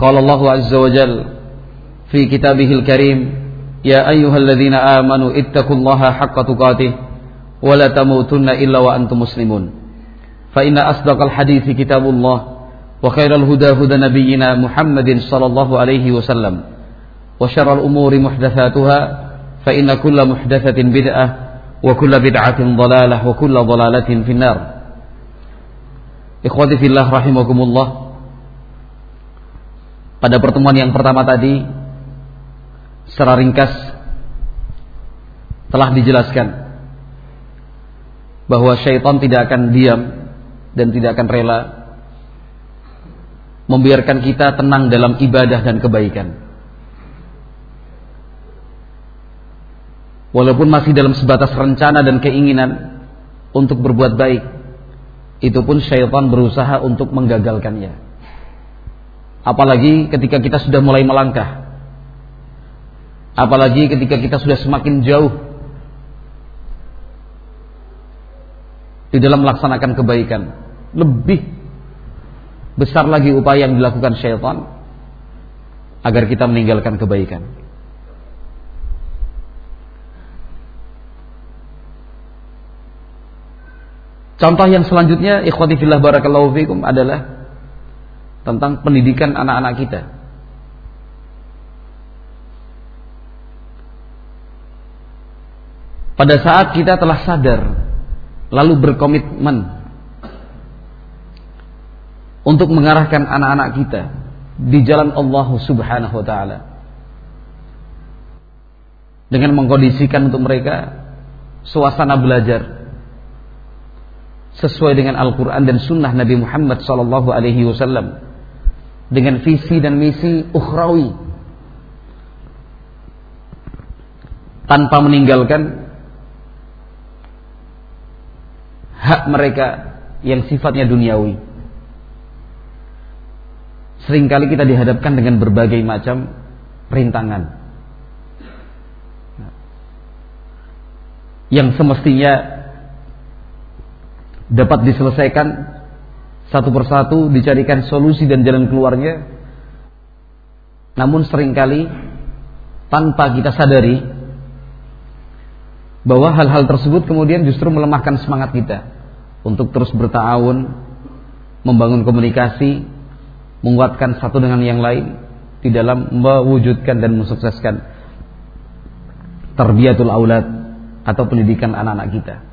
قال الله عز وجل في كتابه الكريم يا أيها الذين آمنوا اتقوا الله حق تقاته ولا تموتن إلا وأنتم مسلمون. فإن أصدق الحديث كتاب الله وخير الهدى هدى نبينا محمد صلى الله عليه وسلم وشر الأمور محدثاتها فإن كل محدثة بدعة وكل بدعة ضلالة وكل ضلالة في النار. إخوتي في الله رحمكم الله Pada pertemuan yang pertama tadi secara ringkas telah dijelaskan bahwa syaitan tidak akan diam dan tidak akan rela membiarkan kita tenang dalam ibadah dan kebaikan. Walaupun masih dalam sebatas rencana dan keinginan untuk berbuat baik, itu pun syaitan berusaha untuk menggagalkannya. Apalagi ketika kita sudah mulai melangkah. Apalagi ketika kita sudah semakin jauh di dalam melaksanakan kebaikan. Lebih besar lagi upaya yang dilakukan syaitan agar kita meninggalkan kebaikan. Contoh yang selanjutnya ikhwati fillah barakallahu fikum adalah tentang pendidikan anak-anak kita. Pada saat kita telah sadar lalu berkomitmen untuk mengarahkan anak-anak kita di jalan Allah Subhanahu wa taala dengan mengkondisikan untuk mereka suasana belajar sesuai dengan Al-Quran dan Sunnah Nabi Muhammad Sallallahu Alaihi Wasallam dengan visi dan misi ukhrawi tanpa meninggalkan hak mereka yang sifatnya duniawi. Seringkali kita dihadapkan dengan berbagai macam rintangan yang semestinya dapat diselesaikan satu persatu dicarikan solusi dan jalan keluarnya. Namun sering kali tanpa kita sadari bahwa hal-hal tersebut kemudian justru melemahkan semangat kita untuk terus bertahun membangun komunikasi menguatkan satu dengan yang lain di dalam mewujudkan dan mensukseskan terbiatul aulad atau pendidikan anak-anak kita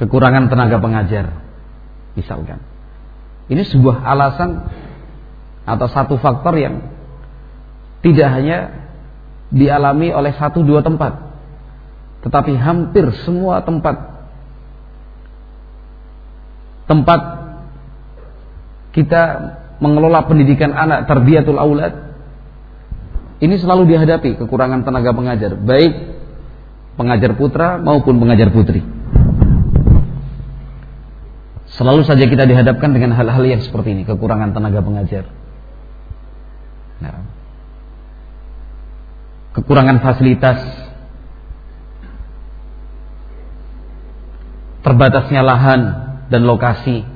kekurangan tenaga pengajar misalkan. Ini sebuah alasan atau satu faktor yang tidak hanya dialami oleh satu dua tempat tetapi hampir semua tempat tempat kita mengelola pendidikan anak terbiatul aulad ini selalu dihadapi kekurangan tenaga pengajar baik pengajar putra maupun pengajar putri Selalu saja kita dihadapkan dengan hal-hal yang seperti ini, kekurangan tenaga pengajar. Nah, kekurangan fasilitas, terbatasnya lahan dan lokasi.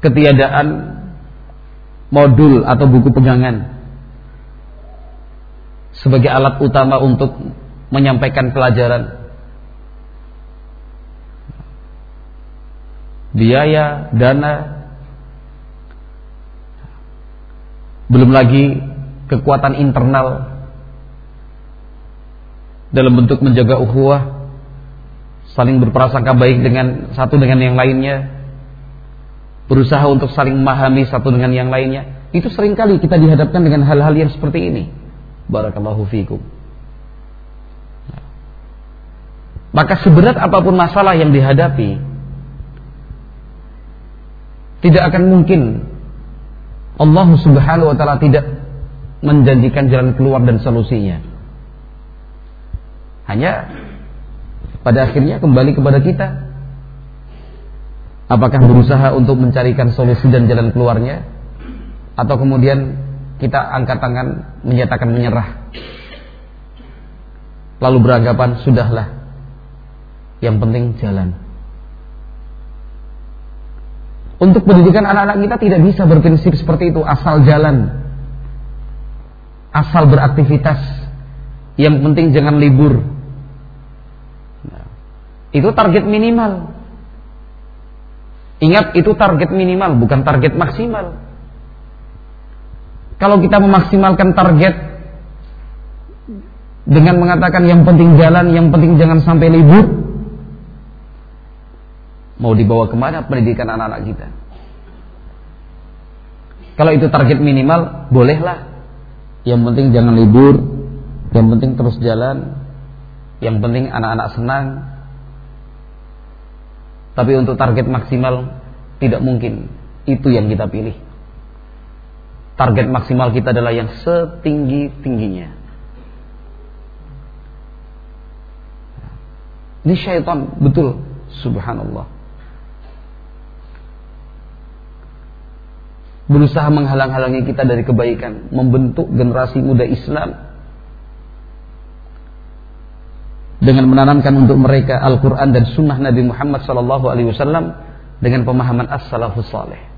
Ketiadaan modul atau buku pegangan sebagai alat utama untuk menyampaikan pelajaran biaya, dana, belum lagi kekuatan internal dalam bentuk menjaga ukhuwah, saling berprasangka baik dengan satu dengan yang lainnya, berusaha untuk saling memahami satu dengan yang lainnya. Itu sering kali kita dihadapkan dengan hal-hal yang seperti ini. Barakallahu fiikum. Maka seberat apa pun masalah yang dihadapi, tidak akan mungkin Allah Subhanahu wa taala tidak menjanjikan jalan keluar dan solusinya. Hanya pada akhirnya kembali kepada kita. Apakah berusaha untuk mencarikan solusi dan jalan keluarnya atau kemudian kita angkat tangan menyatakan menyerah. Lalu beranggapan sudahlah. Yang penting jalan. Untuk pendidikan anak-anak kita tidak bisa berprinsip seperti itu asal jalan. Asal beraktivitas. Yang penting jangan libur. Nah, itu target minimal. Ingat itu target minimal bukan target maksimal. Kalau kita memaksimalkan target dengan mengatakan yang penting jalan, yang penting jangan sampai libur, Mau dibawa ke mana pendidikan anak-anak kita? Kalau itu target minimal, bolehlah. Yang penting jangan libur, yang penting terus jalan, yang penting anak-anak senang. Tapi untuk target maksimal tidak mungkin. Itu yang kita pilih. Target maksimal kita adalah yang setinggi-tingginya. Ini syaitan, betul. Subhanallah. Berusaha menghalang-halangi kita dari kebaikan, membentuk generasi muda Islam. Dengan menanamkan untuk mereka Al-Quran dan Sunnah Nabi Muhammad Sallallahu Alaihi Wasallam dengan pemahaman as-salafus saleh.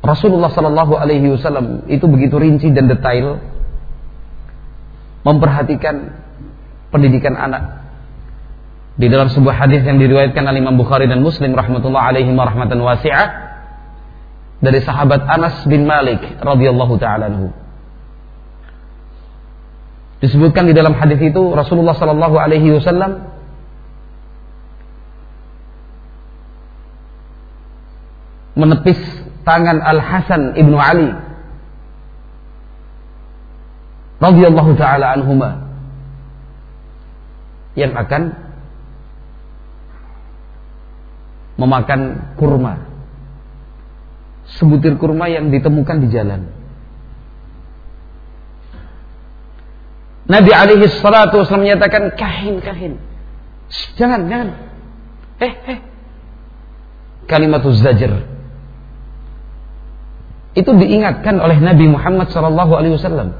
Rasulullah Sallallahu Alaihi Wasallam itu begitu rinci dan detail memperhatikan pendidikan anak di dalam sebuah hadis yang diriwayatkan oleh Imam Bukhari dan Muslim rahmatullah alaihi rahmatan wasi'ah dari sahabat Anas bin Malik radhiyallahu taala. Disebutkan di dalam hadis itu Rasulullah sallallahu alaihi wasallam menepis tangan Al Hasan ibnu Ali radhiyallahu taala anhuma yang akan memakan kurma. Sebutir kurma yang ditemukan di jalan. Nabi alaihi salatu wasallam menyatakan kahin kahin. Jangan, jangan. Eh, eh. Kalimatuz zajr. Itu diingatkan oleh Nabi Muhammad sallallahu alaihi wasallam.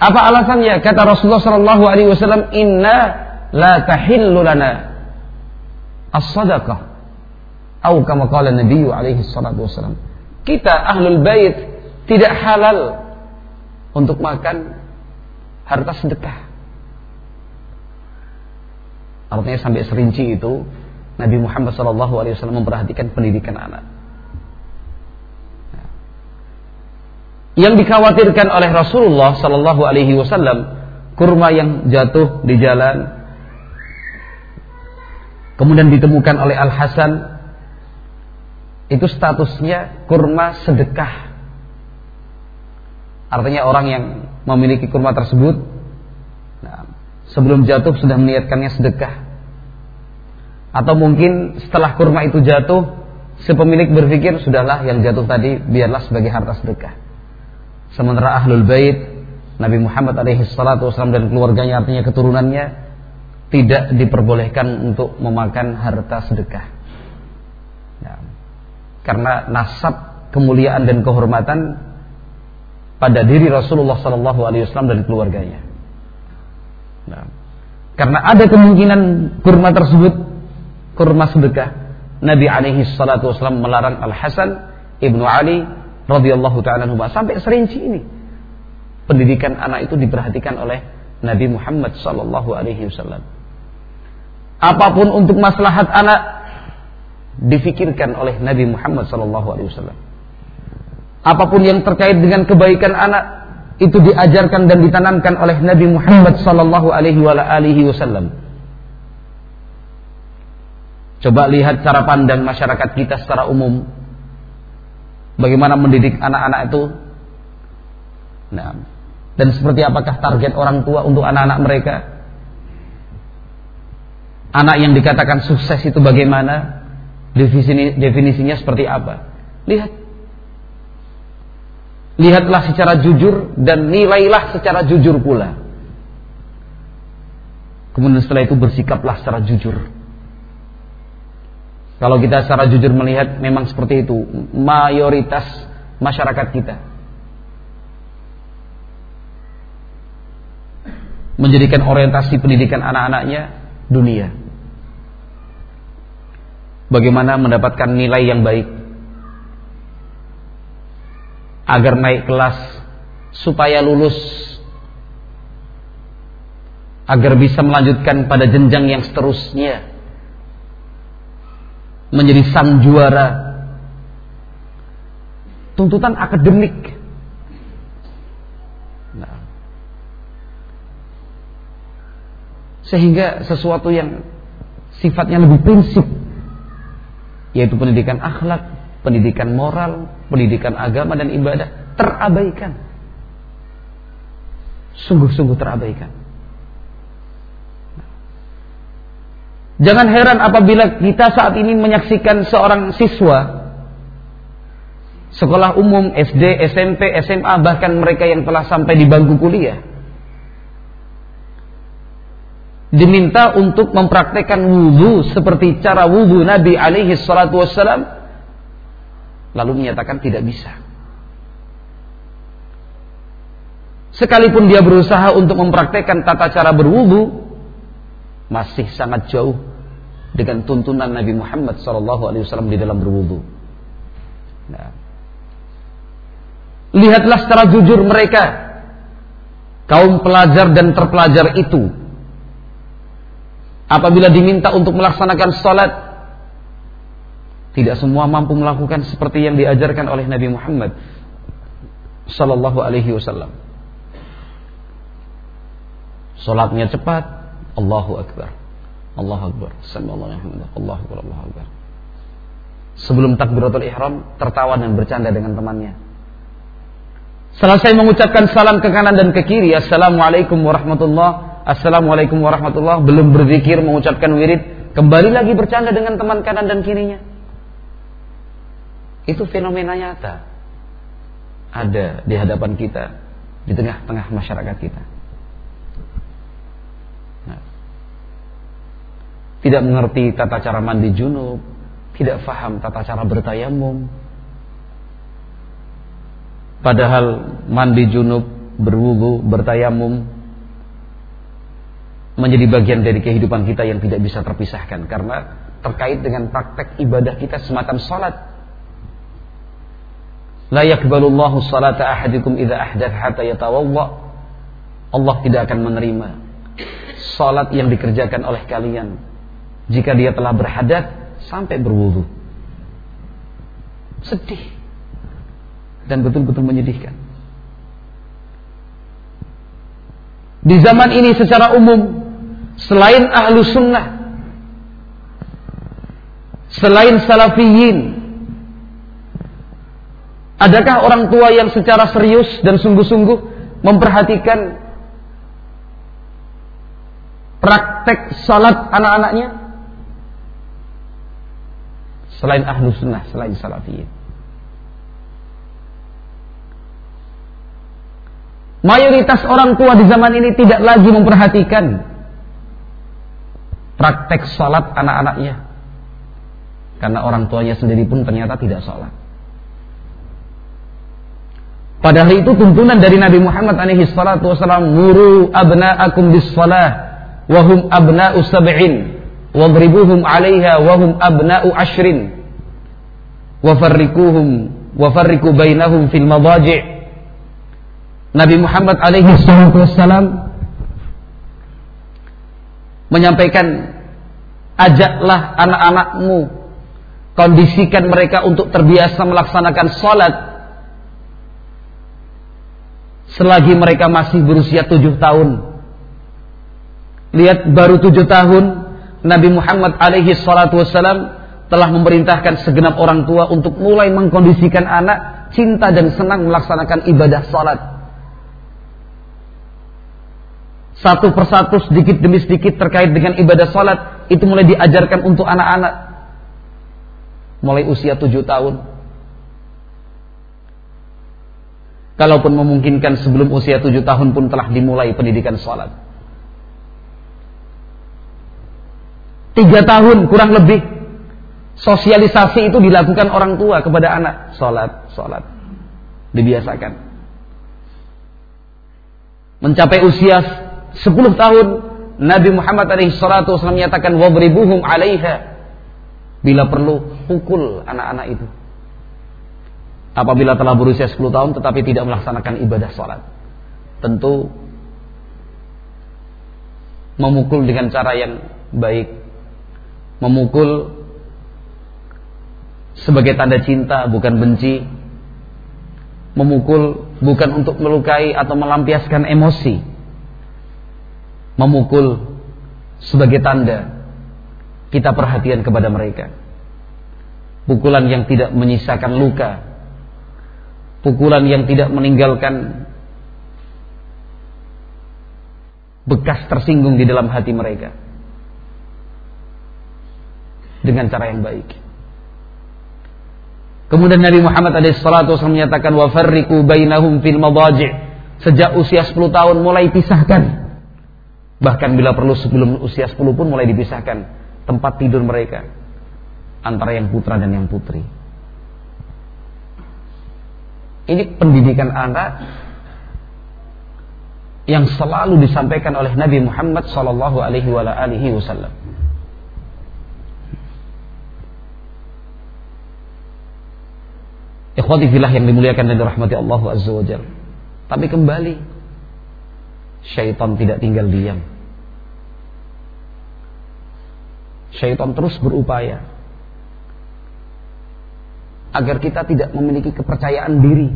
Apa alasannya? Kata Rasulullah sallallahu alaihi wasallam, "Inna la tahillu lana as-sadaqah atau kama qala Nabi alaihi salatu wasallam. Kita ahlul bait tidak halal untuk makan harta sedekah. Artinya sampai serinci itu Nabi Muhammad SAW memperhatikan pendidikan anak. Yang dikhawatirkan oleh Rasulullah Sallallahu Alaihi Wasallam kurma yang jatuh di jalan kemudian ditemukan oleh Al Hasan itu statusnya kurma sedekah. Artinya orang yang memiliki kurma tersebut nah, sebelum jatuh sudah meniatkannya sedekah. Atau mungkin setelah kurma itu jatuh si pemilik berpikir sudahlah yang jatuh tadi biarlah sebagai harta sedekah. Sementara ahlul bait Nabi Muhammad alaihi salatu wasallam dan keluarganya artinya keturunannya tidak diperbolehkan untuk memakan harta sedekah. Ya. Karena nasab kemuliaan dan kehormatan pada diri Rasulullah Sallallahu Alaihi Wasallam dan keluarganya. Ya. Karena ada kemungkinan kurma tersebut kurma sedekah. Nabi alaihi salatu wasallam melarang Al Hasan ibnu Ali radhiyallahu taala sampai serinci ini. Pendidikan anak itu diperhatikan oleh Nabi Muhammad sallallahu alaihi wasallam apa pun untuk maslahat anak difikirkan oleh Nabi Muhammad SAW. Apa pun yang terkait dengan kebaikan anak itu diajarkan dan ditanamkan oleh Nabi Muhammad Wasallam. Coba lihat cara pandang masyarakat kita secara umum. Bagaimana mendidik anak-anak itu Nah, dan seperti apakah target orang tua untuk anak-anak mereka? Anak yang dikatakan sukses itu bagaimana? Definisi, definisinya seperti apa? Lihat. Lihatlah secara jujur dan nilailah secara jujur pula. Kemudian setelah itu bersikaplah secara jujur. Kalau kita secara jujur melihat memang seperti itu mayoritas masyarakat kita. Menjadikan orientasi pendidikan anak-anaknya dunia. Bagaimana mendapatkan nilai yang baik. Agar naik kelas supaya lulus. Agar bisa melanjutkan pada jenjang yang seterusnya. Menjadi sang juara. Tuntutan akademik. Nah. sehingga sesuatu yang sifatnya lebih prinsip yaitu pendidikan akhlak, pendidikan moral, pendidikan agama dan ibadah terabaikan. Sungguh-sungguh terabaikan. Jangan heran apabila kita saat ini menyaksikan seorang siswa sekolah umum, SD, SMP, SMA, bahkan mereka yang telah sampai di bangku kuliah diminta untuk mempraktekkan wudhu seperti cara wudhu Nabi alaihi salatu wassalam. Lalu menyatakan tidak bisa. Sekalipun dia berusaha untuk mempraktekkan tata cara berwudhu masih sangat jauh dengan tuntunan Nabi Muhammad SAW di dalam berwudhu nah. lihatlah secara jujur mereka kaum pelajar dan terpelajar itu apabila diminta untuk melaksanakan sholat tidak semua mampu melakukan seperti yang diajarkan oleh Nabi Muhammad sallallahu alaihi wasallam. Salatnya cepat, Allahu akbar. Allahu akbar. Allahu akbar. Allahu akbar. Sebelum takbiratul ihram tertawa dan bercanda dengan temannya. Selesai mengucapkan salam ke kanan dan ke kiri, Assalamualaikum warahmatullahi Assalamualaikum warahmatullah. Belum berzikir mengucapkan wirid. Kembali lagi bercanda dengan teman kanan dan kirinya. Itu fenomena nyata. Ada di hadapan kita di tengah-tengah masyarakat kita. Nah, tidak mengerti tata cara mandi junub. Tidak faham tata cara bertayamum. Padahal mandi junub berwudu bertayamum menjadi bagian dari kehidupan kita yang tidak bisa terpisahkan karena terkait dengan praktek ibadah kita semacam salat. La yakbalullahu salata ahadikum idza ahdath hatta yatawadda. Allah tidak akan menerima salat yang dikerjakan oleh kalian jika dia telah berhadat sampai berwudu. Sedih dan betul-betul menyedihkan. Di zaman ini secara umum selain ahlu sunnah selain salafiyin adakah orang tua yang secara serius dan sungguh-sungguh memperhatikan praktek salat anak-anaknya? Selain ahlu sunnah selain salafiyin Mayoritas orang tua di zaman ini tidak lagi memperhatikan praktek sholat anak-anaknya. Karena orang tuanya sendiri pun ternyata tidak sholat. Padahal itu tuntunan dari Nabi Muhammad alaihi salatu wasallam, "Muru abna'akum bis shalah wa hum abna'u sab'in wadribuhum 'alaiha wa hum abna'u ashrin wa farriqu bainahum fil madaji'." Nabi Muhammad alaihi wasallam menyampaikan ajaklah anak-anakmu kondisikan mereka untuk terbiasa melaksanakan sholat selagi mereka masih berusia tujuh tahun. Lihat baru tujuh tahun Nabi Muhammad alaihi salatu wassalam telah memerintahkan segenap orang tua untuk mulai mengkondisikan anak cinta dan senang melaksanakan ibadah sholat Satu persatu sedikit demi sedikit terkait dengan ibadah salat itu mulai diajarkan untuk anak-anak. Mulai usia tujuh tahun. Kalaupun memungkinkan sebelum usia tujuh tahun pun telah dimulai pendidikan salat. Tiga tahun kurang lebih sosialisasi itu dilakukan orang tua kepada anak. Salat, salat. Dibiasakan. Mencapai usia 10 tahun Nabi Muhammad alaihi salatu wasallam menyatakan wabribuhum 'alaiha. Bila perlu pukul anak-anak itu. Apabila telah berusia 10 tahun tetapi tidak melaksanakan ibadah salat. Tentu memukul dengan cara yang baik. Memukul sebagai tanda cinta bukan benci. Memukul bukan untuk melukai atau melampiaskan emosi memukul sebagai tanda kita perhatian kepada mereka. Pukulan yang tidak menyisakan luka. Pukulan yang tidak meninggalkan bekas tersinggung di dalam hati mereka. Dengan cara yang baik. Kemudian Nabi Muhammad SAW menyatakan wa farriqu bainahum fil madaji' sejak usia 10 tahun mulai pisahkan Bahkan bila perlu sebelum usia 10 pun mulai dipisahkan tempat tidur mereka antara yang putra dan yang putri. Ini pendidikan anak yang selalu disampaikan oleh Nabi Muhammad sallallahu alaihi wasallam. Ikhwati filah yang dimuliakan dan dirahmati Allah Azza wa Tapi kembali syaitan tidak tinggal diam. Syaitan terus berupaya agar kita tidak memiliki kepercayaan diri,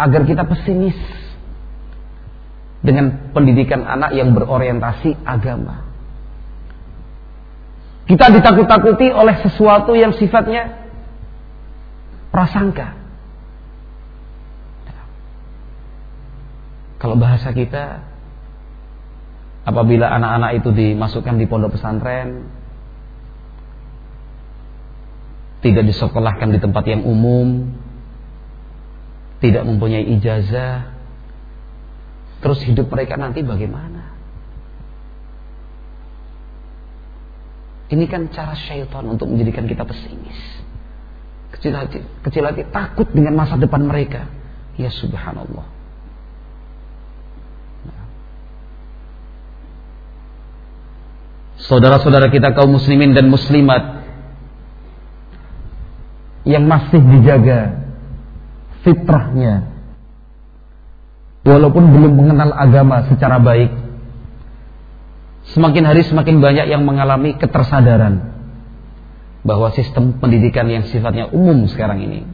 agar kita pesimis dengan pendidikan anak yang berorientasi agama. Kita ditakut-takuti oleh sesuatu yang sifatnya prasangka. Kalau bahasa kita apabila anak-anak itu dimasukkan di pondok pesantren tidak disekolahkan di tempat yang umum tidak mempunyai ijazah terus hidup mereka nanti bagaimana? Ini kan cara syaitan untuk menjadikan kita pesimis. Kecil hati, kecil hati takut dengan masa depan mereka. Ya subhanallah saudara-saudara kita kaum muslimin dan muslimat yang masih dijaga fitrahnya walaupun belum mengenal agama secara baik semakin hari semakin banyak yang mengalami ketersadaran bahwa sistem pendidikan yang sifatnya umum sekarang ini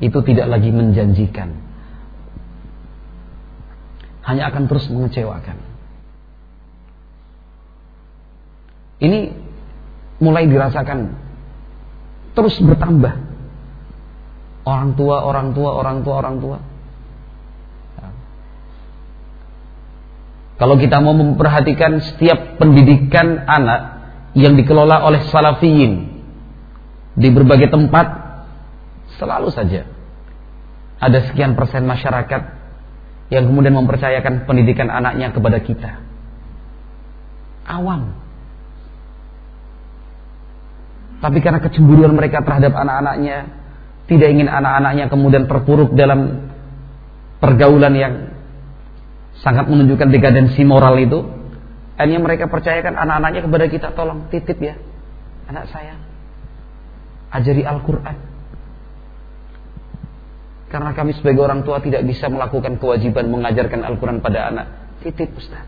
itu tidak lagi menjanjikan hanya akan terus mengecewakan Ini mulai dirasakan terus bertambah. Orang tua, orang tua, orang tua, orang tua. Kalau kita mau memperhatikan setiap pendidikan anak yang dikelola oleh salafiyin di berbagai tempat selalu saja ada sekian persen masyarakat yang kemudian mempercayakan pendidikan anaknya kepada kita. Awam. Tapi karena kecemburuan mereka terhadap anak-anaknya, tidak ingin anak-anaknya kemudian terpuruk dalam pergaulan yang sangat menunjukkan dekadensi moral itu, akhirnya mereka percayakan anak-anaknya kepada kita, tolong titip ya, anak saya, ajari Al-Quran. Karena kami sebagai orang tua tidak bisa melakukan kewajiban mengajarkan Al-Quran pada anak, titip Ustaz.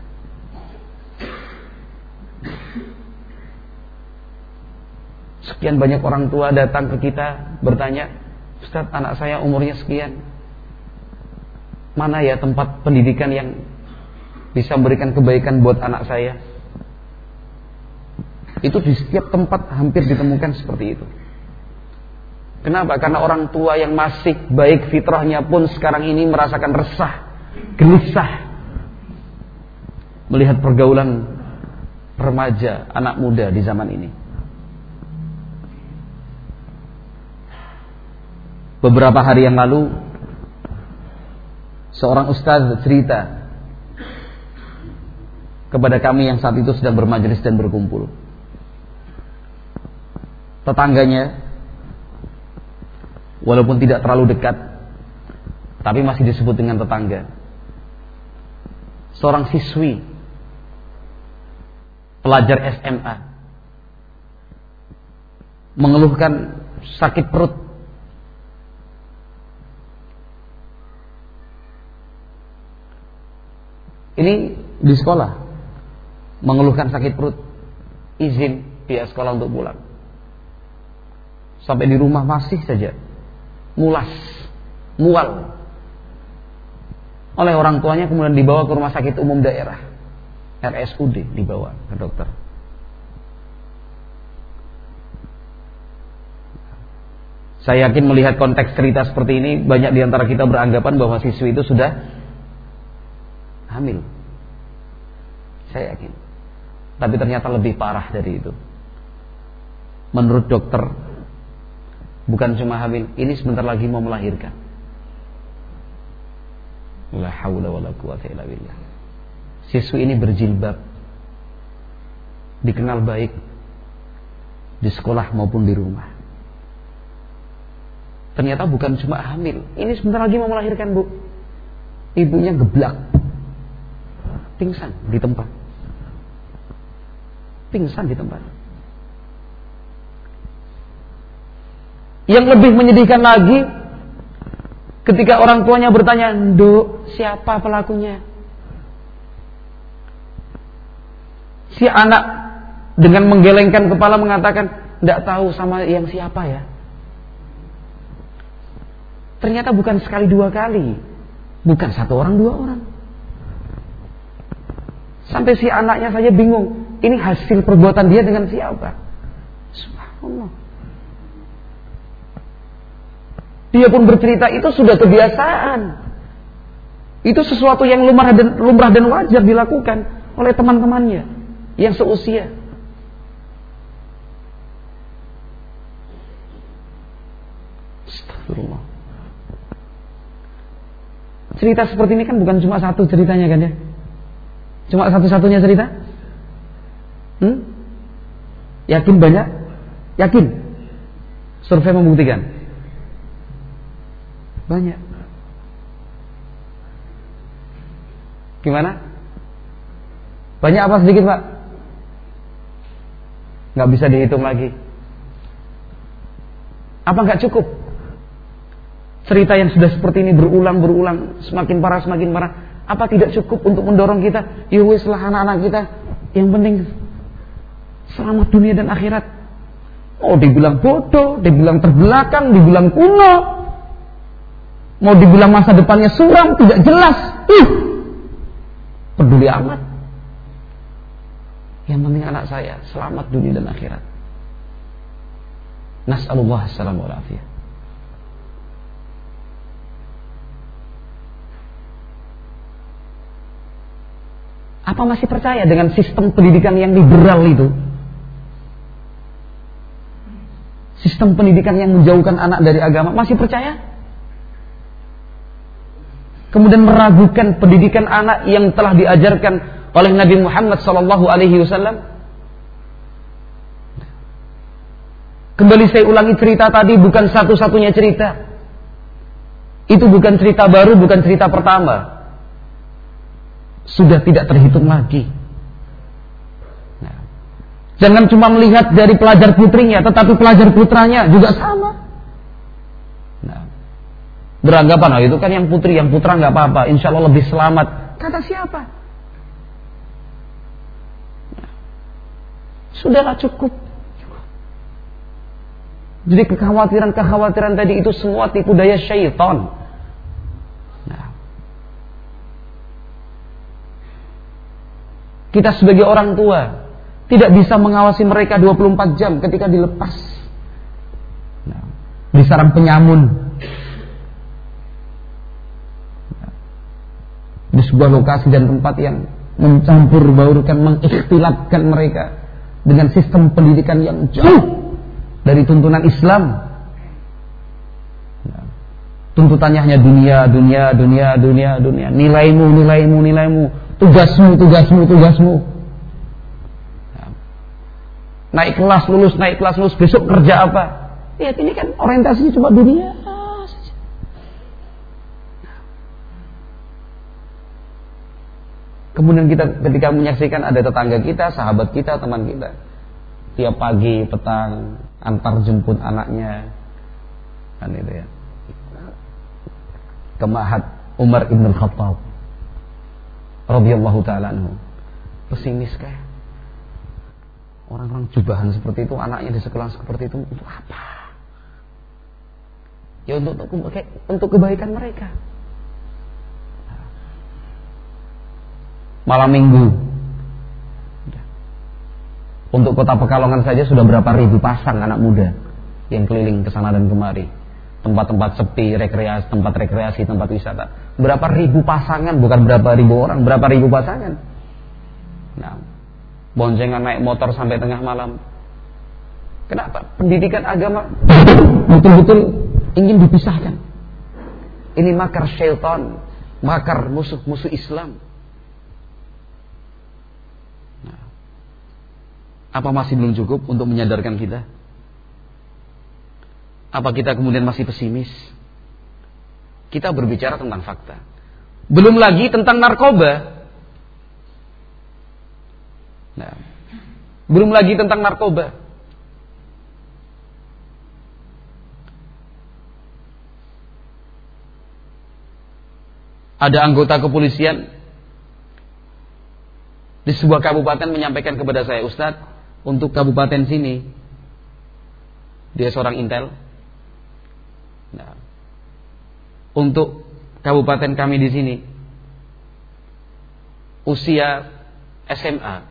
Sekian banyak orang tua datang ke kita bertanya, Ustaz anak saya umurnya sekian. Mana ya tempat pendidikan yang bisa memberikan kebaikan buat anak saya? Itu di setiap tempat hampir ditemukan seperti itu. Kenapa? Karena orang tua yang masih baik fitrahnya pun sekarang ini merasakan resah, gelisah melihat pergaulan remaja, anak muda di zaman ini. Beberapa hari yang lalu seorang ustaz cerita kepada kami yang saat itu sedang bermajelis dan berkumpul. Tetangganya walaupun tidak terlalu dekat tapi masih disebut dengan tetangga. Seorang siswi pelajar SMA mengeluhkan sakit perut Ini di sekolah mengeluhkan sakit perut, izin pihak sekolah untuk pulang. Sampai di rumah masih saja mulas, mual. Oleh orang tuanya kemudian dibawa ke rumah sakit umum daerah. RSUD dibawa ke dokter. Saya yakin melihat konteks cerita seperti ini banyak di antara kita beranggapan bahwa siswi itu sudah hamil. Saya yakin. Tapi ternyata lebih parah dari itu. Menurut dokter, bukan cuma hamil, ini sebentar lagi mau melahirkan. La haula wala quwata illa billah. Siswi ini berjilbab. Dikenal baik di sekolah maupun di rumah. Ternyata bukan cuma hamil, ini sebentar lagi mau melahirkan, Bu. Ibunya geblak pingsan di tempat. Pingsan di tempat. Yang lebih menyedihkan lagi ketika orang tuanya bertanya, "Nduk, siapa pelakunya?" Si anak dengan menggelengkan kepala mengatakan, "Tidak tahu sama yang siapa ya." Ternyata bukan sekali dua kali, bukan satu orang dua orang. Sampai si anaknya saja bingung. Ini hasil perbuatan dia dengan siapa? Subhanallah. Dia pun bercerita itu sudah kebiasaan. Itu sesuatu yang lumrah dan lumrah dan wajar dilakukan oleh teman-temannya yang seusia. Cerita seperti ini kan bukan cuma satu ceritanya kan ya. Cuma satu-satunya cerita? Hmm? Yakin banyak? Yakin? Survei membuktikan. Banyak. Gimana? Banyak apa sedikit pak? Gak bisa dihitung lagi. Apa nggak cukup? Cerita yang sudah seperti ini berulang-berulang, semakin parah, semakin parah. Apa tidak cukup untuk mendorong kita? Ya weslah anak-anak kita. Yang penting selamat dunia dan akhirat. Oh dibilang bodoh, dibilang terbelakang, dibilang kuno. Mau dibilang masa depannya suram, tidak jelas. Ih, peduli amat. Yang penting anak saya selamat dunia dan akhirat. Nas'alullah assalamualaikum Apa masih percaya dengan sistem pendidikan yang liberal itu? Sistem pendidikan yang menjauhkan anak dari agama masih percaya? Kemudian meragukan pendidikan anak yang telah diajarkan oleh Nabi Muhammad Sallallahu Alaihi Wasallam. Kembali saya ulangi cerita tadi bukan satu-satunya cerita. Itu bukan cerita baru, bukan cerita pertama sudah tidak terhitung lagi. Nah, jangan cuma melihat dari pelajar putrinya, tetapi pelajar putranya juga sama. Nah, beranggapan, oh itu kan yang putri, yang putra nggak apa-apa, insya Allah lebih selamat. Kata siapa? Nah, sudahlah cukup. Jadi kekhawatiran-kekhawatiran tadi itu semua tipu daya syaitan. Kita sebagai orang tua tidak bisa mengawasi mereka 24 jam ketika dilepas nah, di sarang penyamun di sebuah lokasi dan tempat yang mencampur baurkan, mengikhtilatkan mereka dengan sistem pendidikan yang jauh dari tuntunan Islam. Ya. Tuntutannya hanya dunia, dunia, dunia, dunia, dunia. Nilaimu, nilaimu, nilaimu. Tugasmu, tugasmu, tugasmu. Ya. Naik kelas lulus, naik kelas lulus. Besok kerja apa? Lihat ini kan orientasinya cuma dunia. Kemudian kita ketika menyaksikan ada tetangga kita, sahabat kita, teman kita, tiap pagi, petang, antar jemput anaknya, kan itu ya. Kemahat Umar ibn Khattab, radhiyallahu taala anhu, pesimis kayak orang-orang jubahan seperti itu, anaknya di sekolah seperti itu untuk apa? Ya untuk untuk, untuk kebaikan mereka. malam minggu. Untuk kota Pekalongan saja sudah berapa ribu pasang anak muda yang keliling ke sana dan kemari. Tempat-tempat sepi, rekreasi, tempat rekreasi, tempat wisata. Berapa ribu pasangan, bukan berapa ribu orang, berapa ribu pasangan. Nah, boncengan naik motor sampai tengah malam. Kenapa? Pendidikan agama betul-betul ingin dipisahkan. Ini makar syaitan, makar musuh-musuh Islam. Apa masih belum cukup untuk menyadarkan kita? Apa kita kemudian masih pesimis? Kita berbicara tentang fakta. Belum lagi tentang narkoba. Nah, belum lagi tentang narkoba. Ada anggota kepolisian di sebuah kabupaten menyampaikan kepada saya, Ustadz, untuk kabupaten sini. Dia seorang intel. Nah, untuk kabupaten kami di sini usia SMA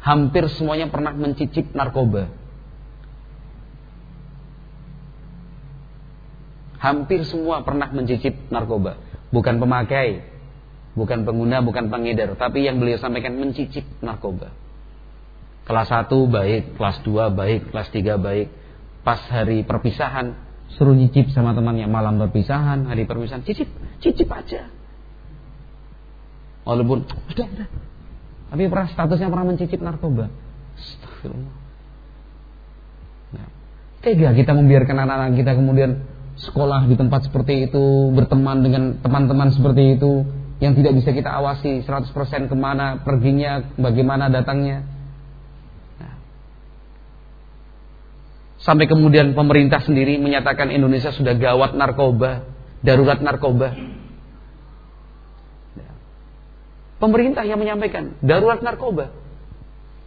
hampir semuanya pernah mencicip narkoba. Hampir semua pernah mencicip narkoba, bukan pemakai, bukan pengguna, bukan pengedar, tapi yang beliau sampaikan mencicip narkoba. Kelas 1 baik, kelas 2 baik, kelas 3 baik. Pas hari perpisahan suruh nyicip sama temannya malam perpisahan, hari perpisahan cicip, cicip aja. Walaupun udah. Tapi pernah statusnya pernah mencicip narkoba. Astagfirullah. Nah, tega kita membiarkan anak-anak kita kemudian sekolah di tempat seperti itu, berteman dengan teman-teman seperti itu yang tidak bisa kita awasi 100% ke mana perginya, bagaimana datangnya. Sampai kemudian pemerintah sendiri menyatakan Indonesia sudah gawat narkoba, darurat narkoba. Pemerintah yang menyampaikan darurat narkoba.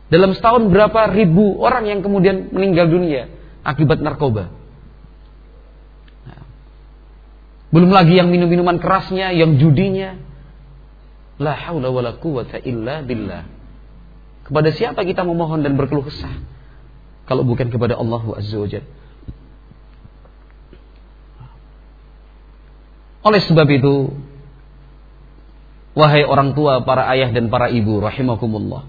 Dalam setahun berapa ribu orang yang kemudian meninggal dunia akibat narkoba. Belum lagi yang minum-minuman kerasnya, yang judinya. La haula wala quwata illa billah. Kepada siapa kita memohon dan berkeluh kesah? Kalau bukan kepada Allah Azza wa Oleh sebab itu, wahai orang tua, para ayah dan para ibu, rahimakumullah.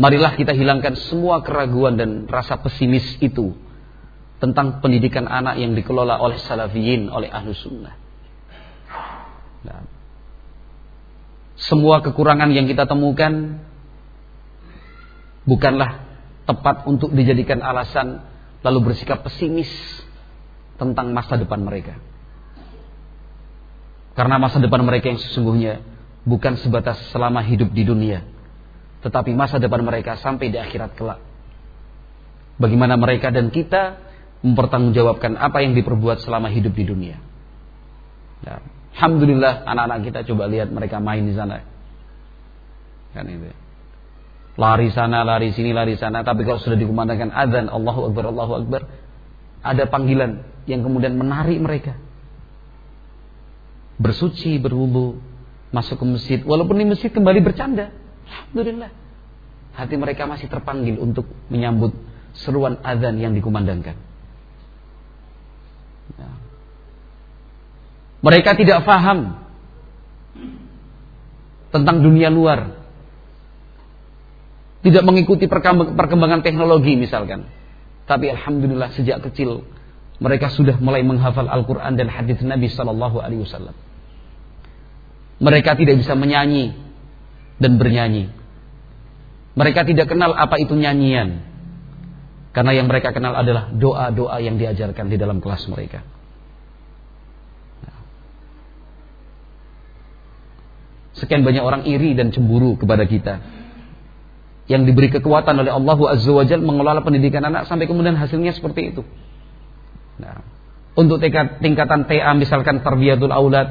Marilah kita hilangkan semua keraguan dan rasa pesimis itu tentang pendidikan anak yang dikelola oleh salafiyin, oleh ahlu sunnah. Nah, semua kekurangan yang kita temukan bukanlah tepat untuk dijadikan alasan lalu bersikap pesimis tentang masa depan mereka. Karena masa depan mereka yang sesungguhnya bukan sebatas selama hidup di dunia, tetapi masa depan mereka sampai di akhirat kelak. Bagaimana mereka dan kita mempertanggungjawabkan apa yang diperbuat selama hidup di dunia. Ya. Alhamdulillah anak-anak kita coba lihat mereka main di sana. Kan itu. Ya lari sana, lari sini, lari sana. Tapi kalau sudah dikumandangkan azan, Allahu Akbar, Allahu Akbar, ada panggilan yang kemudian menarik mereka. Bersuci, berwudu, masuk ke masjid. Walaupun di masjid kembali bercanda. Alhamdulillah. Hati mereka masih terpanggil untuk menyambut seruan azan yang dikumandangkan. Ya. Mereka tidak faham tentang dunia luar. Tidak mengikuti perkembangan teknologi misalkan. Tapi alhamdulillah sejak kecil mereka sudah mulai menghafal Al-Quran dan hadis Nabi Sallallahu Alaihi Wasallam. Mereka tidak bisa menyanyi dan bernyanyi. Mereka tidak kenal apa itu nyanyian. Karena yang mereka kenal adalah doa-doa yang diajarkan di dalam kelas mereka. Sekian banyak orang iri dan cemburu kepada kita. Yang diberi kekuatan oleh Allah Azza wa Jal mengelola pendidikan anak sampai kemudian hasilnya seperti itu. Nah, untuk tingkat, tingkatan TA misalkan tarbiyatul aulad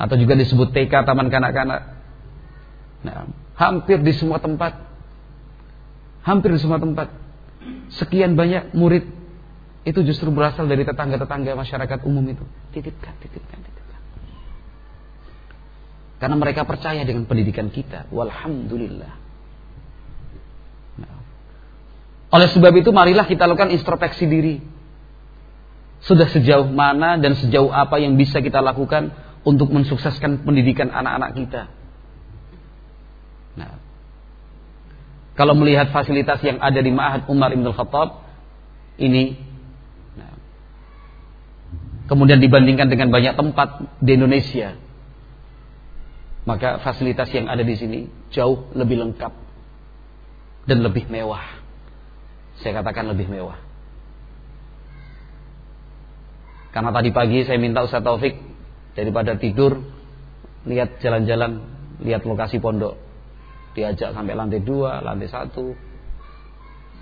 atau juga disebut TK taman kanak-kanak. Nah, hampir di semua tempat hampir di semua tempat sekian banyak murid itu justru berasal dari tetangga-tetangga masyarakat umum itu. Titipkan, titipkan, titipkan. Karena mereka percaya dengan pendidikan kita. Walhamdulillah. Nah. Oleh sebab itu marilah kita lakukan introspeksi diri. Sudah sejauh mana dan sejauh apa yang bisa kita lakukan untuk mensukseskan pendidikan anak-anak kita. Nah, kalau melihat fasilitas yang ada di Ma'had Umar Ibn Khattab ini nah, kemudian dibandingkan dengan banyak tempat di Indonesia maka fasilitas yang ada di sini jauh lebih lengkap dan lebih mewah saya katakan lebih mewah karena tadi pagi saya minta Ustaz Taufik daripada tidur lihat jalan-jalan lihat lokasi pondok diajak sampai lantai dua, lantai satu.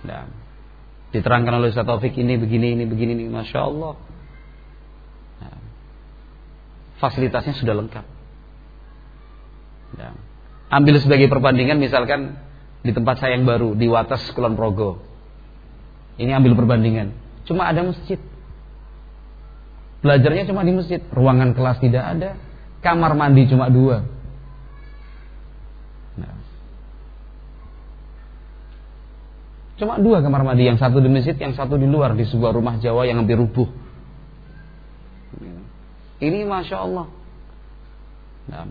Nah, diterangkan oleh Ustaz Taufik ini begini, ini begini, ini masya Allah. Fasilitasnya sudah lengkap. Nah, ambil sebagai perbandingan misalkan di tempat saya yang baru di Wates Kulon Progo. Ini ambil perbandingan. Cuma ada masjid. Belajarnya cuma di masjid, ruangan kelas tidak ada, kamar mandi cuma dua. Cuma dua kamar mandi, yang satu di masjid, yang satu di luar di sebuah rumah Jawa yang hampir rubuh. Ini masya Allah. Nah,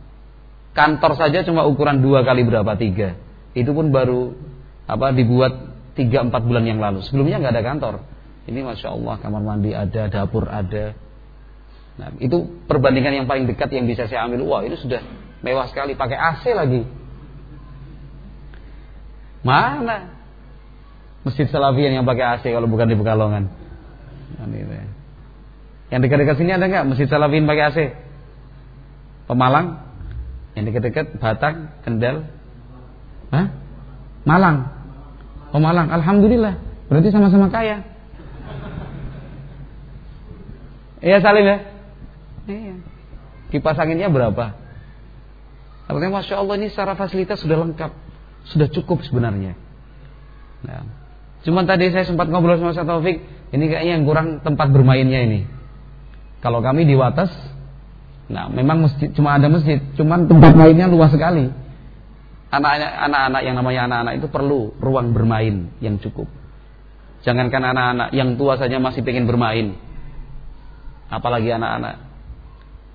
kantor saja cuma ukuran dua kali berapa tiga. Itu pun baru apa dibuat tiga empat bulan yang lalu. Sebelumnya nggak ada kantor. Ini masya Allah kamar mandi ada, dapur ada. Nah, itu perbandingan yang paling dekat yang bisa saya ambil. Wah ini sudah mewah sekali, pakai AC lagi. Mana? Masjid Salafian yang pakai AC kalau bukan di Pekalongan. Ya. Yang dekat-dekat sini ada nggak Masjid Salafian pakai AC? Pemalang? Yang dekat-dekat Batang, Kendal? Hah? Malang? Malang, Alhamdulillah. Berarti sama-sama kaya. Iya Salim ya? Iya. Kipas anginnya berapa? Artinya Masya Allah ini secara fasilitas sudah lengkap. Sudah cukup sebenarnya. Nah, Cuman tadi saya sempat ngobrol sama Ustaz Taufik, ini kayaknya yang kurang tempat bermainnya ini. Kalau kami di Wates, nah memang masjid cuma ada masjid, cuman tempat mainnya luas sekali. Anak-anak yang namanya anak-anak itu perlu ruang bermain yang cukup. Jangankan anak-anak yang tua saja masih pengen bermain. Apalagi anak-anak.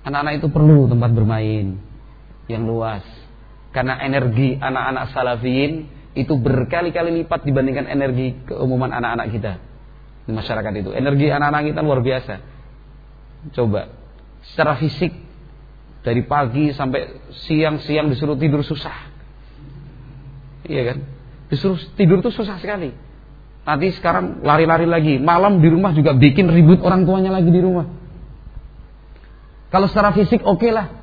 Anak-anak itu perlu tempat bermain yang luas. Karena energi anak-anak salafiyin itu berkali-kali lipat dibandingkan energi keumuman anak-anak kita di masyarakat itu. Energi anak-anak kita luar biasa. Coba secara fisik dari pagi sampai siang-siang disuruh tidur susah. Iya kan? Disuruh tidur tuh susah sekali. Nanti sekarang lari-lari lagi, malam di rumah juga bikin ribut orang tuanya lagi di rumah. Kalau secara fisik oke okay lah,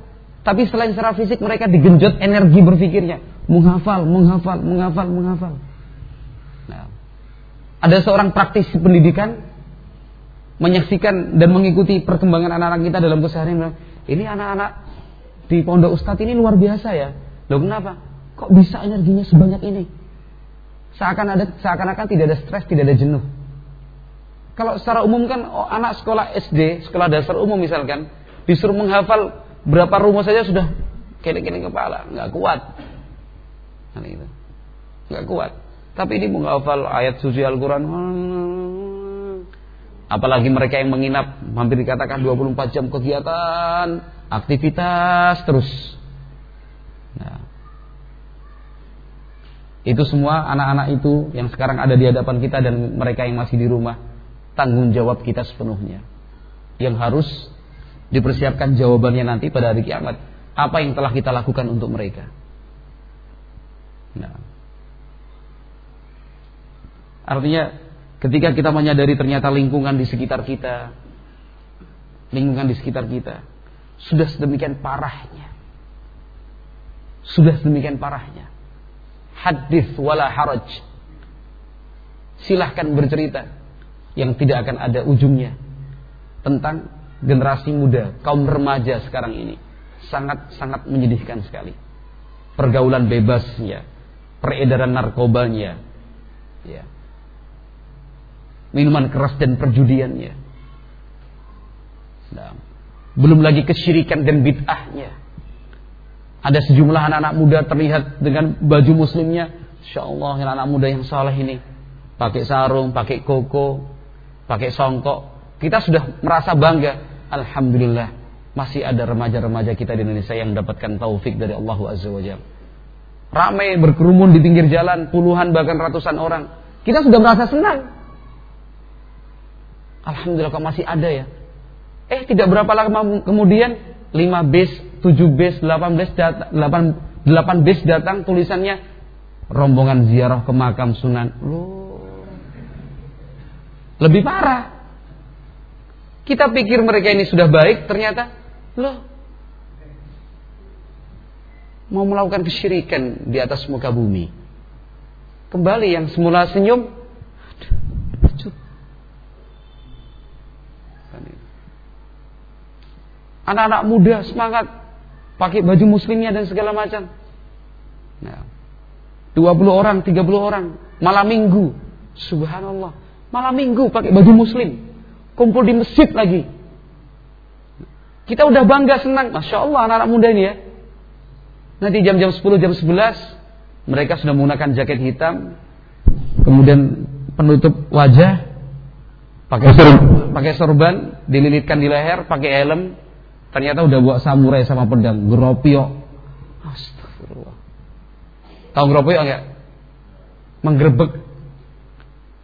tapi selain secara fisik mereka digenjot energi berpikirnya menghafal, menghafal, menghafal, menghafal. Nah, ada seorang praktisi pendidikan menyaksikan dan mengikuti perkembangan anak-anak kita dalam keseharian. Ini anak-anak di pondok ustadz ini luar biasa ya. Loh kenapa? Kok bisa energinya sebanyak ini? Seakan ada seakan-akan tidak ada stres, tidak ada jenuh. Kalau secara umum kan oh, anak sekolah SD, sekolah dasar umum misalkan, disuruh menghafal berapa rumah saja sudah kene-kene kepala, nggak kuat. Kan itu. Enggak kuat. Tapi ini menghafal ayat suci Al-Qur'an. Apalagi mereka yang menginap hampir dikatakan 24 jam kegiatan, aktivitas terus. Nah, Itu semua anak-anak itu yang sekarang ada di hadapan kita dan mereka yang masih di rumah, tanggung jawab kita sepenuhnya. Yang harus dipersiapkan jawabannya nanti pada hari kiamat. Apa yang telah kita lakukan untuk mereka? Nah. Artinya ketika kita menyadari ternyata lingkungan di sekitar kita, lingkungan di sekitar kita sudah sedemikian parahnya. Sudah sedemikian parahnya hadis wala haraj. Silahkan bercerita yang tidak akan ada ujungnya tentang generasi muda, kaum remaja sekarang ini. Sangat-sangat menyedihkan sekali. Pergaulan bebasnya, peredaran narkobanya, ya. minuman keras dan perjudiannya. Nah, belum lagi kesyirikan dan bid'ahnya ada sejumlah anak-anak muda terlihat dengan baju muslimnya. Insya Allah anak-anak muda yang saleh ini. Pakai sarung, pakai koko, pakai songkok. Kita sudah merasa bangga. Alhamdulillah. Masih ada remaja-remaja kita di Indonesia yang mendapatkan taufik dari Allah Azza wa Jalla. Ramai berkerumun di pinggir jalan. Puluhan bahkan ratusan orang. Kita sudah merasa senang. Alhamdulillah kok masih ada ya. Eh tidak berapa lama kemudian 5 bis 7 bis, 8 bis datang, 8, 8 bis datang tulisannya rombongan ziarah ke makam Sunan. Loh. Lebih parah. Kita pikir mereka ini sudah baik, ternyata loh mau melakukan kesyirikan di atas muka bumi. Kembali yang semula senyum, anak-anak muda semangat pakai baju muslimnya dan segala macam. Nah, 20 orang, 30 orang, malam minggu. Subhanallah. Malam minggu pakai baju muslim. Kumpul di masjid lagi. Kita udah bangga senang. Masya Allah anak-anak muda ini ya. Nanti jam-jam 10, jam 11. Mereka sudah menggunakan jaket hitam. Kemudian penutup wajah. Pakai pakai sorban. Dililitkan di leher. Pakai helm. Ternyata udah buat samurai sama pedang, geropio. Astagfirullah. Tahu geropio enggak? Menggerebek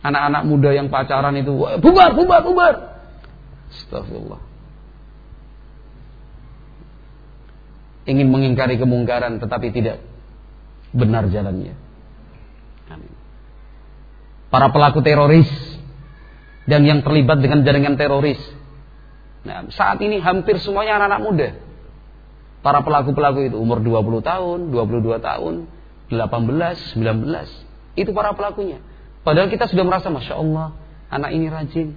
anak-anak muda yang pacaran itu, bubar, bubar, bubar. Astagfirullah. Ingin mengingkari kemungkaran tetapi tidak benar jalannya. Para pelaku teroris dan yang terlibat dengan jaringan teroris Nah, saat ini hampir semuanya anak-anak muda. Para pelaku-pelaku itu umur 20 tahun, 22 tahun, 18, 19. Itu para pelakunya. Padahal kita sudah merasa Masya Allah, anak ini rajin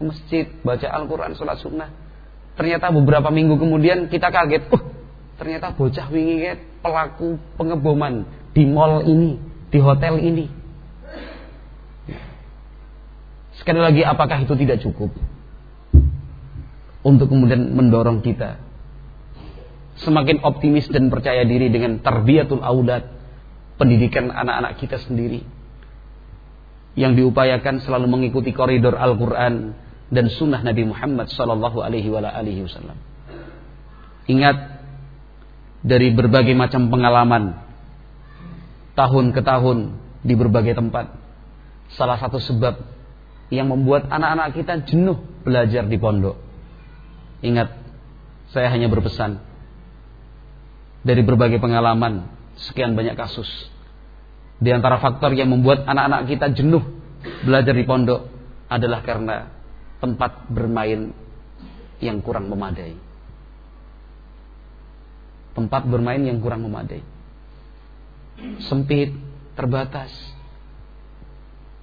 ke masjid, baca Al-Quran, sholat sunnah. Ternyata beberapa minggu kemudian kita kaget, uh, ternyata bocah wingi pelaku pengeboman di mall ini, di hotel ini. Sekali lagi, apakah itu tidak cukup? Untuk kemudian mendorong kita semakin optimis dan percaya diri dengan tarbiyatul aulad pendidikan anak-anak kita sendiri yang diupayakan selalu mengikuti koridor Al-Quran dan sunnah Nabi Muhammad Sallallahu Alaihi Wasallam. Ingat dari berbagai macam pengalaman tahun ke tahun di berbagai tempat. Salah satu sebab yang membuat anak-anak kita jenuh belajar di pondok Ingat, saya hanya berpesan dari berbagai pengalaman, sekian banyak kasus. Di antara faktor yang membuat anak-anak kita jenuh belajar di pondok adalah karena tempat bermain yang kurang memadai. Tempat bermain yang kurang memadai. Sempit, terbatas.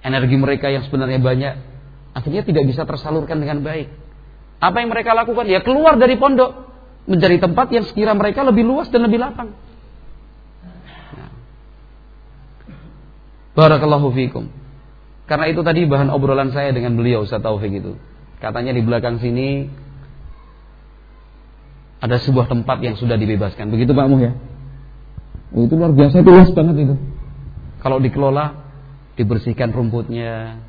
Energi mereka yang sebenarnya banyak akhirnya tidak bisa tersalurkan dengan baik. Apa yang mereka lakukan? Ya keluar dari pondok. Mencari tempat yang sekira mereka lebih luas dan lebih lapang. Barakallahu fikum. Karena itu tadi bahan obrolan saya dengan beliau Ustaz Taufik itu. Katanya di belakang sini ada sebuah tempat yang sudah dibebaskan. Begitu Pak Muh ya? Oh, itu luar biasa itu luas banget itu. Kalau dikelola, dibersihkan rumputnya.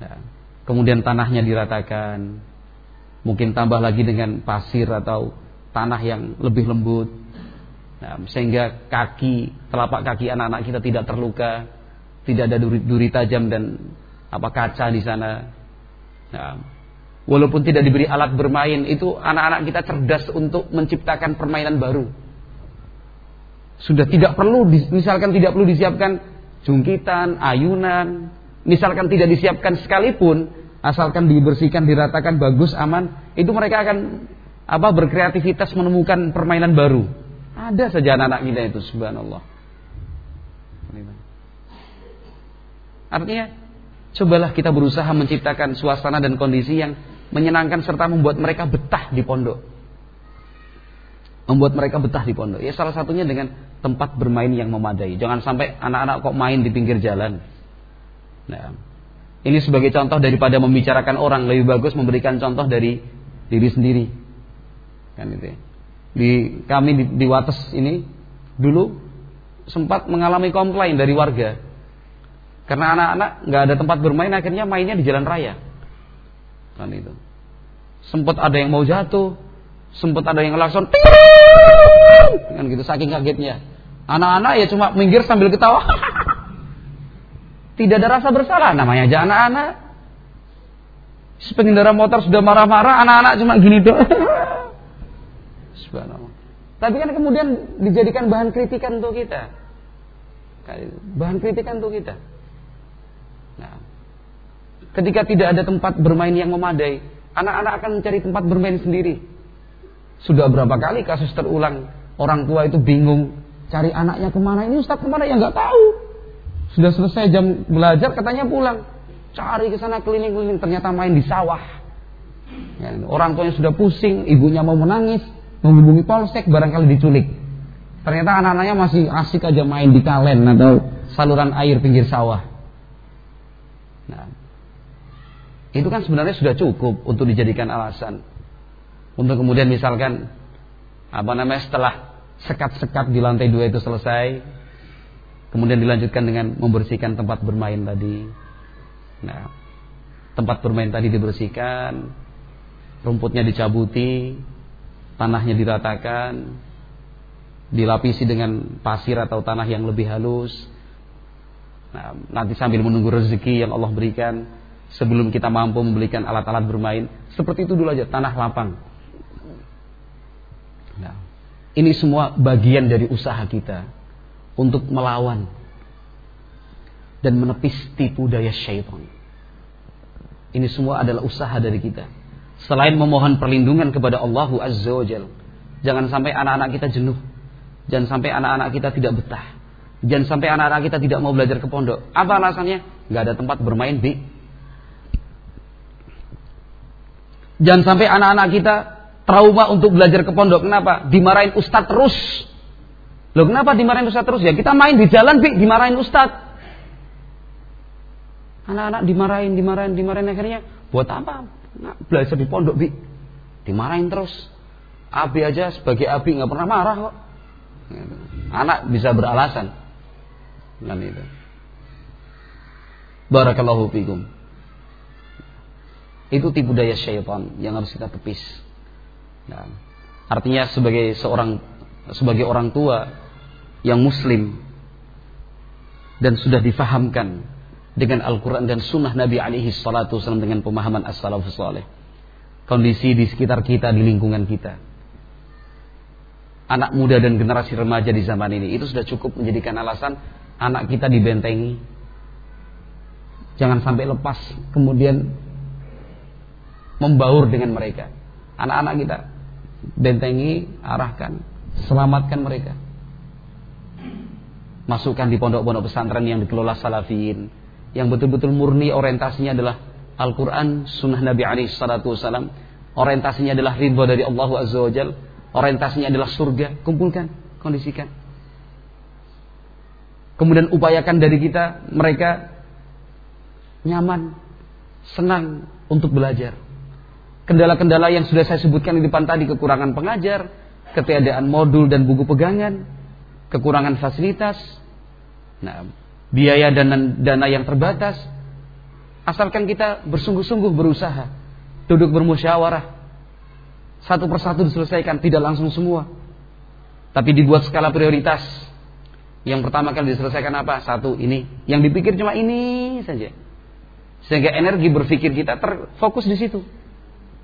Nah, kemudian tanahnya diratakan, mungkin tambah lagi dengan pasir atau tanah yang lebih lembut. Nah, sehingga kaki, telapak kaki anak-anak kita tidak terluka, tidak ada duri, duri tajam dan apa kaca di sana. Nah, walaupun tidak diberi alat bermain, itu anak-anak kita cerdas untuk menciptakan permainan baru. Sudah tidak perlu, misalkan tidak perlu disiapkan jungkitan, ayunan, misalkan tidak disiapkan sekalipun, asalkan dibersihkan, diratakan bagus, aman, itu mereka akan apa berkreativitas menemukan permainan baru. Ada saja anak-anak kita itu, subhanallah. Artinya, cobalah kita berusaha menciptakan suasana dan kondisi yang menyenangkan serta membuat mereka betah di pondok. Membuat mereka betah di pondok. Ya salah satunya dengan tempat bermain yang memadai. Jangan sampai anak-anak kok main di pinggir jalan. Nah, ini sebagai contoh daripada membicarakan orang. Lebih bagus memberikan contoh dari diri sendiri. Kan itu ya. Di kami di, di Wates ini dulu sempat mengalami komplain dari warga. Karena anak-anak nggak ada tempat bermain akhirnya mainnya di jalan raya. Kan itu. Sempat ada yang mau jatuh sempat ada yang langsung kan gitu saking kagetnya. Anak-anak ya cuma minggir sambil ketawa tidak ada rasa bersalah namanya aja anak-anak pengendara motor sudah marah-marah anak-anak cuma gini doang Subhanallah. Tapi kan kemudian dijadikan bahan kritikan untuk kita. Bahan kritikan untuk kita. Nah, ketika tidak ada tempat bermain yang memadai, anak-anak akan mencari tempat bermain sendiri. Sudah berapa kali kasus terulang orang tua itu bingung cari anaknya ke mana ini Ustaz ke mana ya nggak tahu. Sudah selesai jam belajar katanya pulang. Cari ke sana keliling-keliling ternyata main di sawah. Ya, orang tuanya sudah pusing, ibunya mau menangis, menghubungi polsek barangkali diculik. Ternyata anak-anaknya masih asik aja main di kalen atau saluran air pinggir sawah. Nah, itu kan sebenarnya sudah cukup untuk dijadikan alasan. Untuk kemudian misalkan apa namanya setelah sekat-sekat di lantai dua itu selesai, kemudian dilanjutkan dengan membersihkan tempat bermain tadi. Nah, tempat bermain tadi dibersihkan, rumputnya dicabuti, tanahnya diratakan, dilapisi dengan pasir atau tanah yang lebih halus. Nah, nanti sambil menunggu rezeki yang Allah berikan sebelum kita mampu membelikan alat-alat bermain, seperti itu dulu aja tanah lapang. Nah, ini semua bagian dari usaha kita untuk melawan dan menepis tipu daya syaitan. Ini semua adalah usaha dari kita selain memohon perlindungan kepada Allah Azza wa Jal. Jangan sampai anak-anak kita jenuh. Jangan sampai anak-anak kita tidak betah. Jangan sampai anak-anak kita tidak mau belajar ke pondok. Apa alasannya? Gak ada tempat bermain di. Jangan sampai anak-anak kita trauma untuk belajar ke pondok. Kenapa? Dimarahin ustadz terus. Loh kenapa dimarahin ustadz terus? Ya kita main di jalan, bi, dimarahin ustadz. Anak-anak dimarahin, dimarahin, dimarahin akhirnya buat apa? Nah, belajar di pondok bi dimarahin terus. Abi aja sebagai abi nggak pernah marah kok. Anak bisa beralasan. Dan itu. Barakallahu fikum. Itu tipu daya syaitan yang harus kita tepis. Nah, artinya sebagai seorang sebagai orang tua yang muslim dan sudah difahamkan dengan Al-Quran dan Sunnah Nabi alaihi salatu wasallam dengan pemahaman as-salafus salih. Kondisi di sekitar kita, di lingkungan kita. Anak muda dan generasi remaja di zaman ini itu sudah cukup menjadikan alasan anak kita dibentengi. Jangan sampai lepas kemudian membaur dengan mereka. Anak-anak kita bentengi, arahkan, selamatkan mereka. Masukkan di pondok-pondok pesantren yang dikelola salafiyin yang betul-betul murni orientasinya adalah Al-Quran, Sunnah Nabi Ali Salatu Wasallam. Orientasinya adalah ridho dari Allah Azza wa Jal. Orientasinya adalah surga. Kumpulkan, kondisikan. Kemudian upayakan dari kita mereka nyaman, senang untuk belajar. Kendala-kendala yang sudah saya sebutkan di depan tadi kekurangan pengajar, ketiadaan modul dan buku pegangan, kekurangan fasilitas. Nah, biaya dan dana yang terbatas. Asalkan kita bersungguh-sungguh berusaha, duduk bermusyawarah, satu persatu diselesaikan, tidak langsung semua. Tapi dibuat skala prioritas. Yang pertama kali diselesaikan apa? Satu, ini. Yang dipikir cuma ini saja. Sehingga energi berpikir kita terfokus di situ.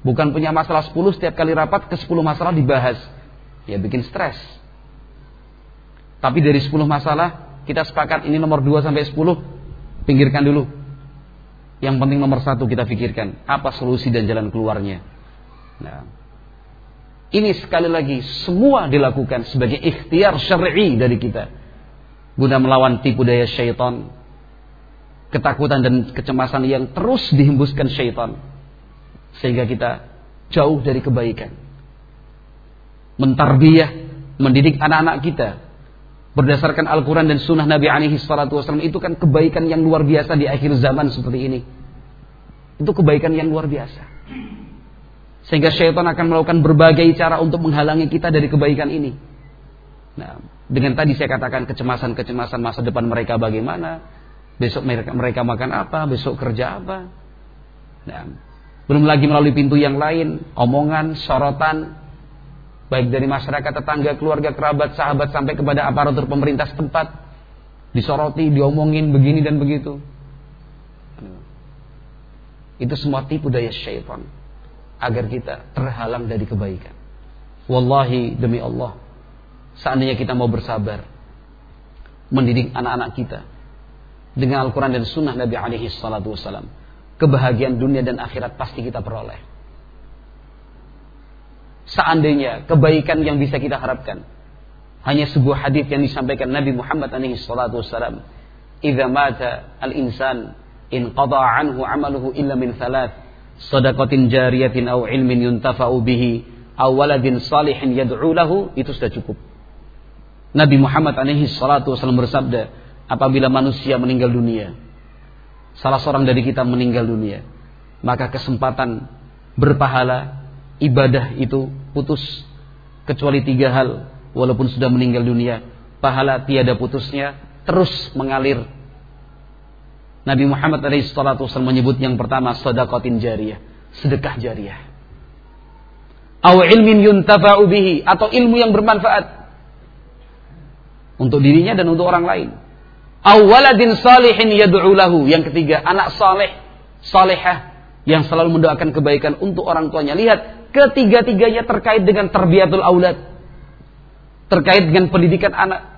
Bukan punya masalah 10 setiap kali rapat ke 10 masalah dibahas. Ya bikin stres. Tapi dari 10 masalah kita sepakat ini nomor 2 sampai 10 pinggirkan dulu. Yang penting nomor satu kita pikirkan apa solusi dan jalan keluarnya. Nah, ini sekali lagi semua dilakukan sebagai ikhtiar syar'i dari kita guna melawan tipu daya syaitan, ketakutan dan kecemasan yang terus dihembuskan syaitan sehingga kita jauh dari kebaikan. Mentarbiyah, mendidik anak-anak kita berdasarkan Al-Quran dan Sunnah Nabi Alaihi Salatu Wasallam itu kan kebaikan yang luar biasa di akhir zaman seperti ini. Itu kebaikan yang luar biasa. Sehingga syaitan akan melakukan berbagai cara untuk menghalangi kita dari kebaikan ini. Nah, dengan tadi saya katakan kecemasan-kecemasan masa depan mereka bagaimana, besok mereka, mereka makan apa, besok kerja apa. Nah, belum lagi melalui pintu yang lain, omongan, sorotan, baik dari masyarakat, tetangga, keluarga, kerabat, sahabat, sampai kepada aparatur pemerintah setempat, disoroti, diomongin begini dan begitu. Itu semua tipu daya syaitan agar kita terhalang dari kebaikan. Wallahi demi Allah, seandainya kita mau bersabar mendidik anak-anak kita dengan Al-Quran dan Sunnah Nabi alaihi salatu kebahagiaan dunia dan akhirat pasti kita peroleh. Seandainya kebaikan yang bisa kita harapkan hanya sebuah hadis yang disampaikan Nabi Muhammad alaihi salatu wasalam, "Idza mata al-insan in qada anhu amaluhu illa min thalath sadaqatin jariyatin au ilmin yuntafa'u bihi au waladin salihin yad'u lahu itu sudah cukup. Nabi Muhammad alaihi salatu wasallam bersabda, apabila manusia meninggal dunia, salah seorang dari kita meninggal dunia, maka kesempatan berpahala ibadah itu putus kecuali tiga hal walaupun sudah meninggal dunia pahala tiada putusnya terus mengalir Nabi Muhammad SAW menyebut yang pertama sodakotin jariyah, sedekah jariyah. Aw ilmin yuntafa'u bihi atau ilmu yang bermanfaat untuk dirinya dan untuk orang lain. Aw waladin salihin yad'u lahu. Yang ketiga, anak saleh, salehah yang selalu mendoakan kebaikan untuk orang tuanya. Lihat, ketiga-tiganya terkait dengan terbiatul aulad. Terkait dengan pendidikan anak.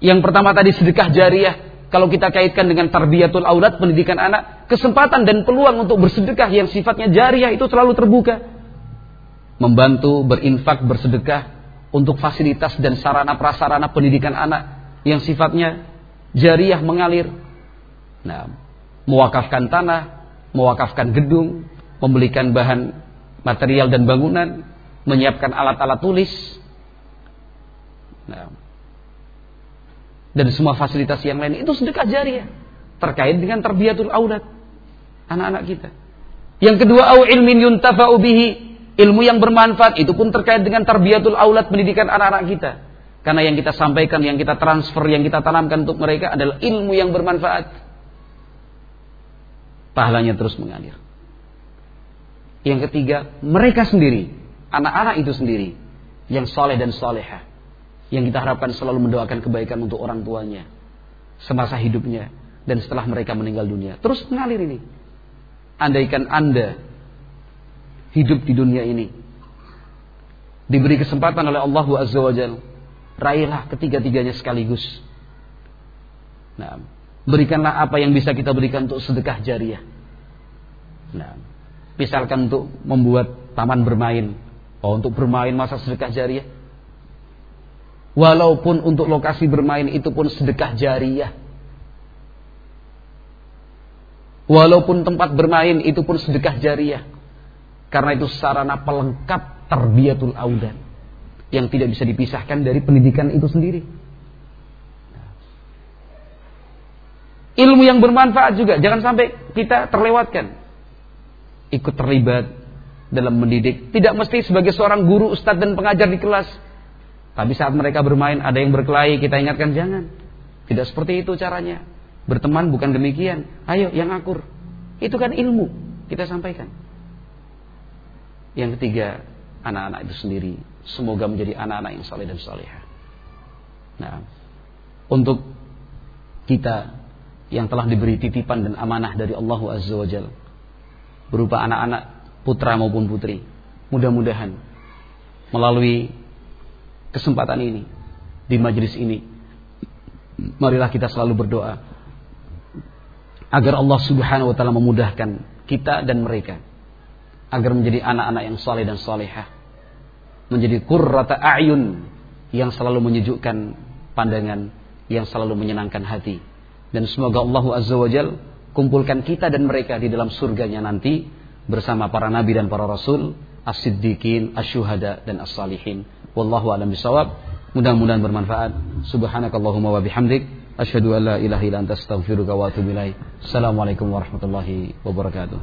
Yang pertama tadi sedekah jariah, kalau kita kaitkan dengan tarbiyatul aulad, pendidikan anak, kesempatan dan peluang untuk bersedekah yang sifatnya jariah itu selalu terbuka. Membantu, berinfak, bersedekah untuk fasilitas dan sarana prasarana pendidikan anak yang sifatnya jariah mengalir. Nah, mewakafkan tanah, mewakafkan gedung, membelikan bahan material dan bangunan, menyiapkan alat-alat tulis. Nah, dan semua fasilitas yang lain itu sedekah jariah terkait dengan terbiatul aulad anak-anak kita. Yang kedua au ilmin yuntafa'u bihi ilmu yang bermanfaat itu pun terkait dengan terbiatul aulad pendidikan anak-anak kita. Karena yang kita sampaikan, yang kita transfer, yang kita tanamkan untuk mereka adalah ilmu yang bermanfaat. Pahalanya terus mengalir. Yang ketiga, mereka sendiri, anak-anak itu sendiri yang soleh dan solehah yang kita harapkan selalu mendoakan kebaikan untuk orang tuanya semasa hidupnya dan setelah mereka meninggal dunia. Terus mengalir ini. Andaikan Anda hidup di dunia ini diberi kesempatan oleh Allah Azza wa Jal, raihlah ketiga-tiganya sekaligus. Nah, berikanlah apa yang bisa kita berikan untuk sedekah jariah. Nah, misalkan untuk membuat taman bermain, oh untuk bermain masa sedekah jariah, Walaupun untuk lokasi bermain itu pun sedekah jariah. Walaupun tempat bermain itu pun sedekah jariah. Karena itu sarana pelengkap terbiatul audan. Yang tidak bisa dipisahkan dari pendidikan itu sendiri. Ilmu yang bermanfaat juga. Jangan sampai kita terlewatkan. Ikut terlibat dalam mendidik. Tidak mesti sebagai seorang guru, ustadz dan pengajar di kelas tapi saat mereka bermain ada yang berkelahi, kita ingatkan jangan. Tidak seperti itu caranya. Berteman bukan demikian. Ayo yang akur. Itu kan ilmu kita sampaikan. Yang ketiga, anak-anak itu sendiri semoga menjadi anak-anak yang saleh dan salehah. Nah, untuk kita yang telah diberi titipan dan amanah dari Allah Azza wa Jal berupa anak-anak putra maupun putri. Mudah-mudahan melalui kesempatan ini di majelis ini marilah kita selalu berdoa agar Allah Subhanahu wa taala memudahkan kita dan mereka agar menjadi anak-anak yang saleh dan salehah menjadi qurrata a'yun yang selalu menyejukkan pandangan yang selalu menyenangkan hati dan semoga Allah Azza wa Jal kumpulkan kita dan mereka di dalam surganya nanti bersama para nabi dan para rasul as-siddiqin, asy-syuhada dan as-salihin. Wallahu alam bisawab mudah-mudahan bermanfaat. Subhanakallahumma wa bihamdik. Asyhadu an la ilaha illa anta astaghfiruka wa atubu assalamualaikum warahmatullahi wabarakatuh